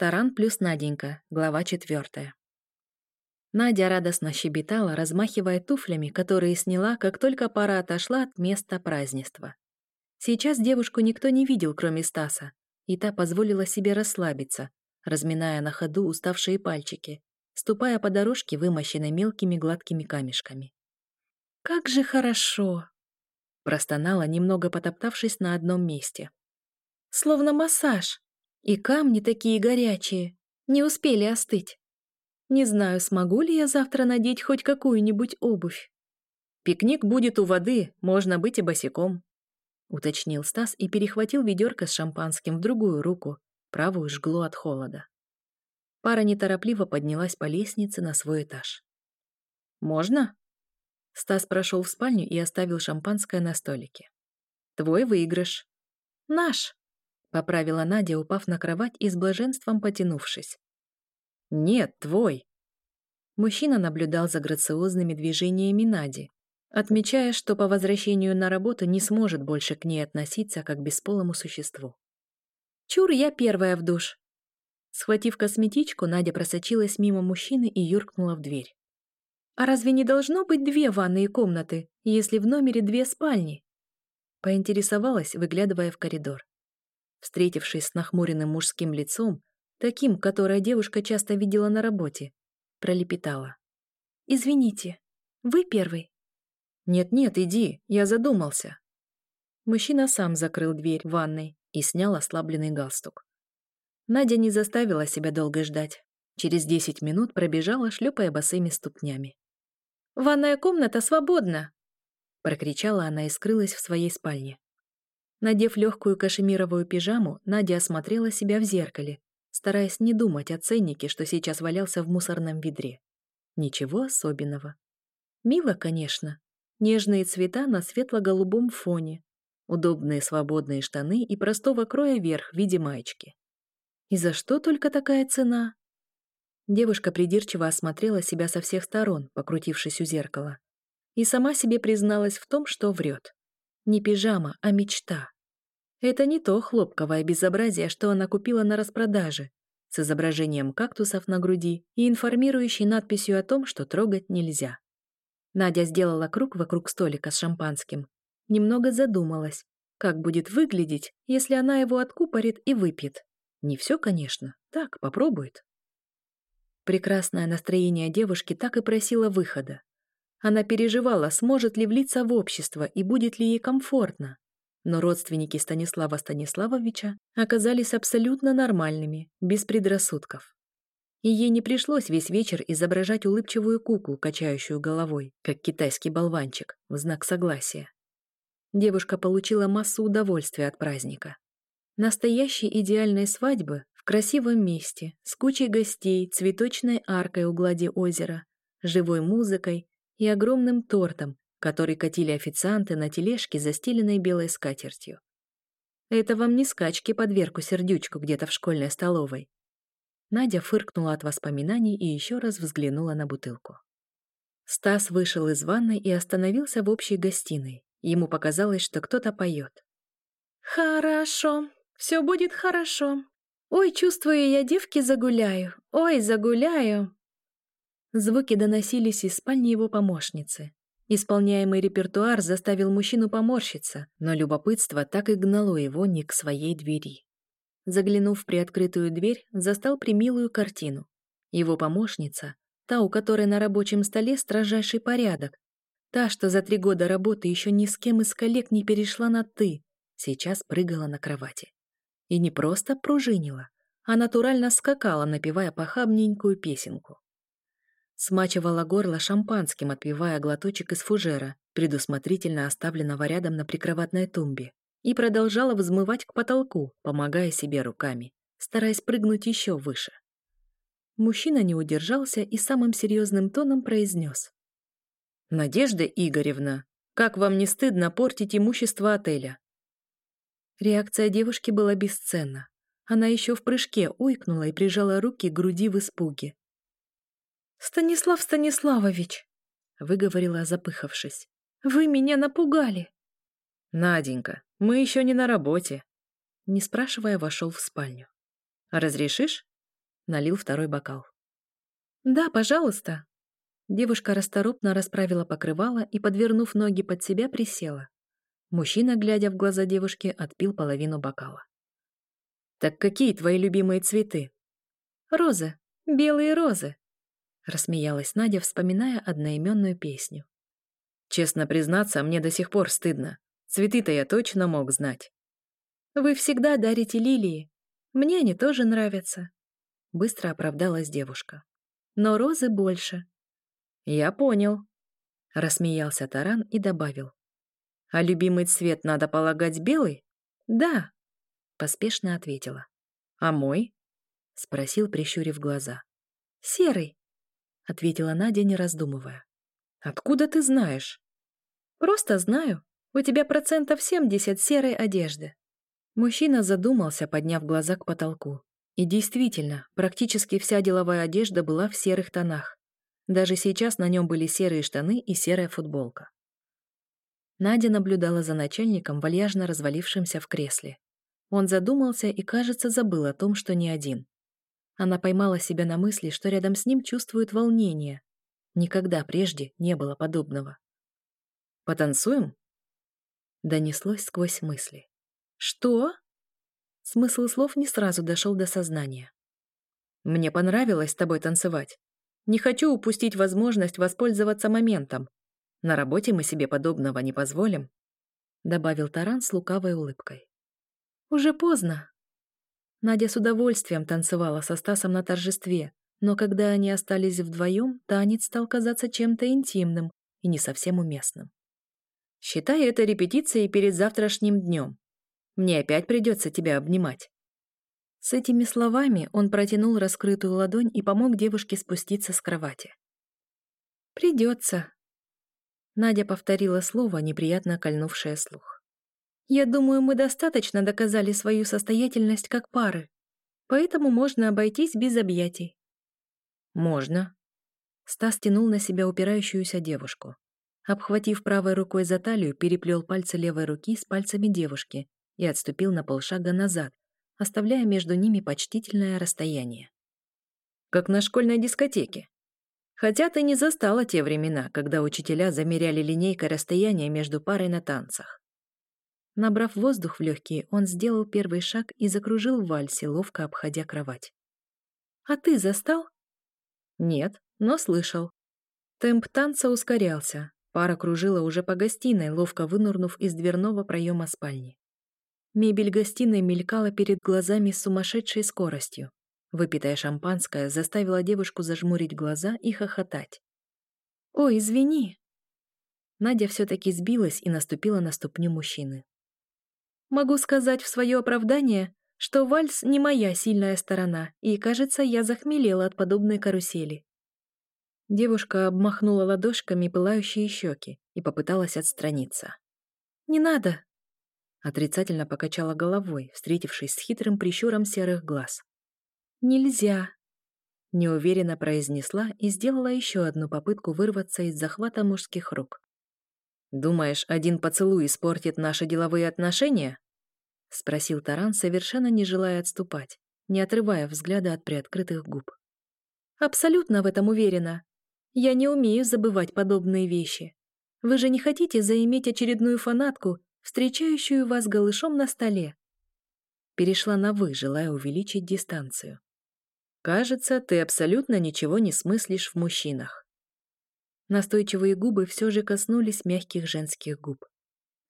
Таран плюс Наденька, глава четвертая. Надя радостно щебетала, размахивая туфлями, которые сняла, как только пара отошла от места празднества. Сейчас девушку никто не видел, кроме Стаса, и та позволила себе расслабиться, разминая на ходу уставшие пальчики, ступая по дорожке, вымощенной мелкими гладкими камешками. «Как же хорошо!» простонала, немного потоптавшись на одном месте. «Словно массаж!» И камни такие горячие, не успели остыть. Не знаю, смогу ли я завтра надеть хоть какую-нибудь обувь. Пикник будет у воды, можно быть и босиком, уточнил Стас и перехватил ведерко с шампанским в другую руку, правую жгло от холода. Пара неторопливо поднялась по лестнице на свой этаж. «Можно?» Стас прошел в спальню и оставил шампанское на столике. «Твой выигрыш». «Наш», Поправила Надя, упав на кровать и с блаженством потянувшись. «Нет, твой!» Мужчина наблюдал за грациозными движениями Нади, отмечая, что по возвращению на работу не сможет больше к ней относиться как к бесполому существу. «Чур, я первая в душ!» Схватив косметичку, Надя просочилась мимо мужчины и юркнула в дверь. «А разве не должно быть две ванные комнаты, если в номере две спальни?» Поинтересовалась, выглядывая в коридор. Встретившись с нахмуренным мужским лицом, таким, которое девушка часто видела на работе, пролепетала. «Извините, вы первый?» «Нет-нет, иди, я задумался». Мужчина сам закрыл дверь в ванной и снял ослабленный галстук. Надя не заставила себя долго ждать. Через десять минут пробежала, шлепая босыми ступнями. «Ванная комната свободна!» Прокричала она и скрылась в своей спальне. Надев легкую кашемировую пижаму, Надя осмотрела себя в зеркале, стараясь не думать о ценнике, что сейчас валялся в мусорном ведре. Ничего особенного. Мило, конечно. Нежные цвета на светло-голубом фоне, удобные свободные штаны и простого кроя верх в виде маечки. И за что только такая цена? Девушка придирчиво осмотрела себя со всех сторон, покрутившись у зеркала, и сама себе призналась в том, что врет. Не пижама, а мечта. Это не то хлопковое безобразие, что она купила на распродаже, с изображением кактусов на груди и информирующей надписью о том, что трогать нельзя. Надя сделала круг вокруг столика с шампанским. Немного задумалась, как будет выглядеть, если она его откупорит и выпьет. Не все, конечно, так, попробует. Прекрасное настроение девушки так и просило выхода. Она переживала, сможет ли влиться в общество и будет ли ей комфортно. Но родственники Станислава Станиславовича оказались абсолютно нормальными, без предрассудков. И ей не пришлось весь вечер изображать улыбчивую куклу, качающую головой, как китайский болванчик, в знак согласия. Девушка получила массу удовольствия от праздника. Настоящей идеальной свадьбы в красивом месте, с кучей гостей, цветочной аркой у глади озера, живой музыкой и огромным тортом, который катили официанты на тележке, застеленной белой скатертью. Это вам не скачки под Верку Сердючку где-то в школьной столовой. Надя фыркнула от воспоминаний и еще раз взглянула на бутылку. Стас вышел из ванной и остановился в общей гостиной. Ему показалось, что кто-то поет. «Хорошо, все будет хорошо. Ой, чувствую, я девки загуляю. Ой, загуляю». Звуки доносились из спальни его помощницы. Исполняемый репертуар заставил мужчину поморщиться, но любопытство так и гнало его не к своей двери. Заглянув в приоткрытую дверь, застал примилую картину. Его помощница, та, у которой на рабочем столе строжайший порядок, та, что за три года работы еще ни с кем из коллег не перешла на «ты», сейчас прыгала на кровати. И не просто пружинила, а натурально скакала, напевая похабненькую песенку смачивала горло шампанским, отпивая глоточек из фужера, предусмотрительно оставленного рядом на прикроватной тумбе, и продолжала взмывать к потолку, помогая себе руками, стараясь прыгнуть еще выше. Мужчина не удержался и самым серьезным тоном произнес. «Надежда Игоревна, как вам не стыдно портить имущество отеля?» Реакция девушки была бесценна. Она еще в прыжке уйкнула и прижала руки к груди в испуге, «Станислав Станиславович!» — выговорила, запыхавшись. «Вы меня напугали!» «Наденька, мы еще не на работе!» Не спрашивая, вошел в спальню. «Разрешишь?» Налил второй бокал. «Да, пожалуйста». Девушка расторопно расправила покрывало и, подвернув ноги под себя, присела. Мужчина, глядя в глаза девушки, отпил половину бокала. «Так какие твои любимые цветы?» «Розы. Белые розы», — рассмеялась Надя, вспоминая одноименную песню. «Честно признаться, мне до сих пор стыдно. Цветы-то я точно мог знать». «Вы всегда дарите лилии. Мне они тоже нравятся», — быстро оправдалась девушка. «Но розы больше». «Я понял», — рассмеялся Таран и добавил. «А любимый цвет, надо полагать, белый?» «Да», — поспешно ответила. «А мой?» — спросил, прищурив глаза. «Серый», — ответила Надя, не раздумывая. «Откуда ты знаешь?» «Просто знаю. У тебя процентов семьдесят серой одежды». Мужчина задумался, подняв глаза к потолку. И действительно, практически вся деловая одежда была в серых тонах. Даже сейчас на нем были серые штаны и серая футболка. Надя наблюдала за начальником, вальяжно развалившимся в кресле. Он задумался и, кажется, забыл о том, что не один. Она поймала себя на мысли, что рядом с ним чувствует волнение. Никогда прежде не было подобного. «Потанцуем?» Донеслось сквозь мысли. «Что?» Смысл слов не сразу дошел до сознания. «Мне понравилось с тобой танцевать. Не хочу упустить возможность воспользоваться моментом. На работе мы себе подобного не позволим», — добавил Таран с лукавой улыбкой. «Уже поздно». Надя с удовольствием танцевала со Стасом на торжестве, но когда они остались вдвоем, танец стал казаться чем-то интимным и не совсем уместным. «Считай это репетицией перед завтрашним днем. Мне опять придется тебя обнимать». С этими словами он протянул раскрытую ладонь и помог девушке спуститься с кровати. «Придется», Надя повторила слово, неприятно кольнувшее слух. «Я думаю, мы достаточно доказали свою состоятельность как пары, поэтому можно обойтись без объятий». «Можно». Стас тянул на себя упирающуюся девушку. Обхватив правой рукой за талию, переплел пальцы левой руки с пальцами девушки и отступил на полшага назад, оставляя между ними почтительное расстояние. «Как на школьной дискотеке», Хотя ты не застала те времена, когда учителя замеряли линейкой расстояние между парой на танцах. Набрав воздух в легкие, он сделал первый шаг и закружил в вальсе, ловко обходя кровать. «А ты застал?» «Нет, но слышал». Темп танца ускорялся. Пара кружила уже по гостиной, ловко вынурнув из дверного проема спальни. Мебель гостиной мелькала перед глазами с сумасшедшей скоростью. Выпитое шампанское заставило девушку зажмурить глаза и хохотать. «Ой, извини!» Надя все-таки сбилась и наступила на ступню мужчины. «Могу сказать в свое оправдание, что вальс не моя сильная сторона, и, кажется, я захмелела от подобной карусели». Девушка обмахнула ладошками пылающие щеки и попыталась отстраниться. «Не надо!» Отрицательно покачала головой, встретившись с хитрым прищуром серых глаз. «Нельзя!» Неуверенно произнесла и сделала еще одну попытку вырваться из захвата мужских рук. «Думаешь, один поцелуй испортит наши деловые отношения?» Спросил Таран, совершенно не желая отступать, не отрывая взгляда от приоткрытых губ. «Абсолютно в этом уверена. Я не умею забывать подобные вещи. Вы же не хотите заиметь очередную фанатку, встречающую вас голышом на столе?» Перешла на «вы», желая увеличить дистанцию. Кажется, ты абсолютно ничего не смыслишь в мужчинах. Настойчивые губы все же коснулись мягких женских губ.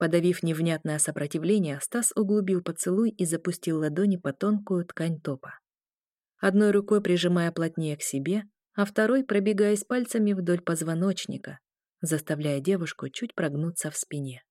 Подавив невнятное сопротивление, Стас углубил поцелуй и запустил ладони по тонкую ткань топа. Одной рукой прижимая плотнее к себе, а второй пробегаясь пальцами вдоль позвоночника, заставляя девушку чуть прогнуться в спине.